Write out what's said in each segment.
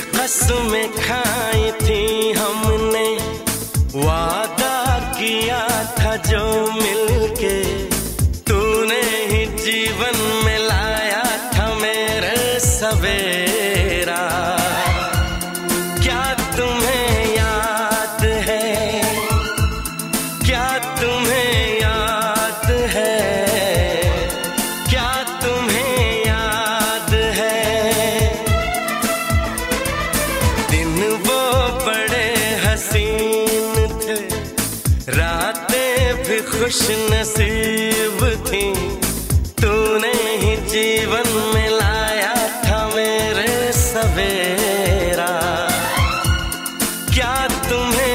कसमें खाई थी हमने। वादा किया था जो मिलके खुश नसीब थी। तूने ही जीवन में लाया था मेरे सवेरा। क्या तुम्हें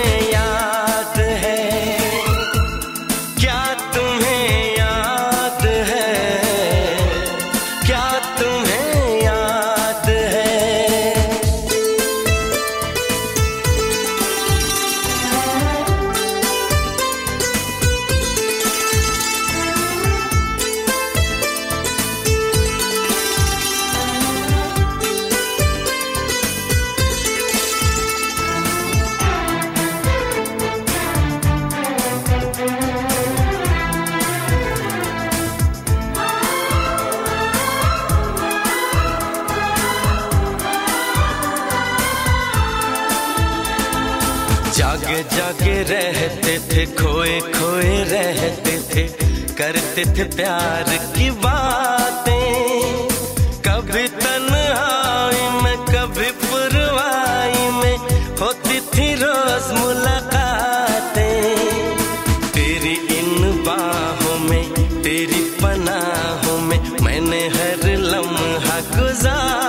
जागे जागे रहते थे, खोए खोए रहते थे, करते थे प्यार की बातें। कभी तन्हाई में, कभी पुरवाई में होती थी रोज मुलाकातें। तेरी इन बाहों में, तेरी पनाहों में मैंने हर लम्हा गुजारा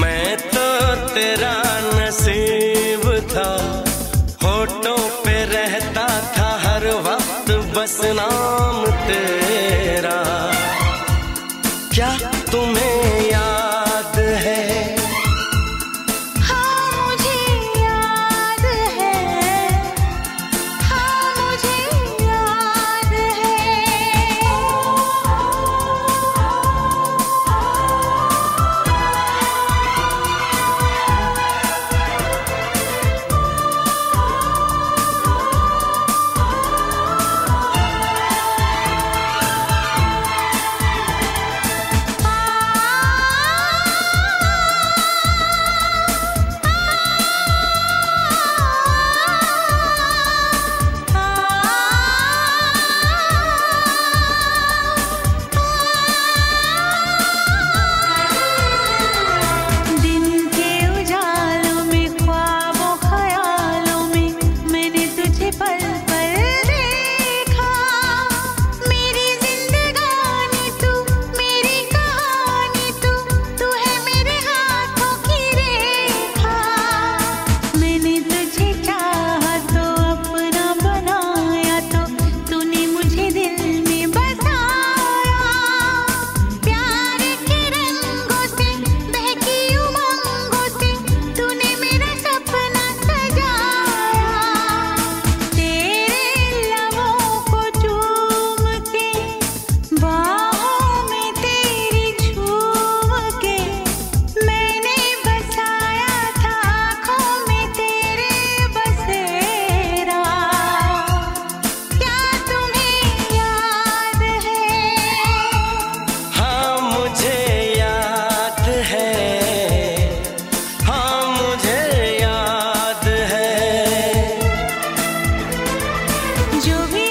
मैं तो तेरा नसीब था, होठों पे रहता था हर वक्त बस नाम तेरा। क्या? जो भी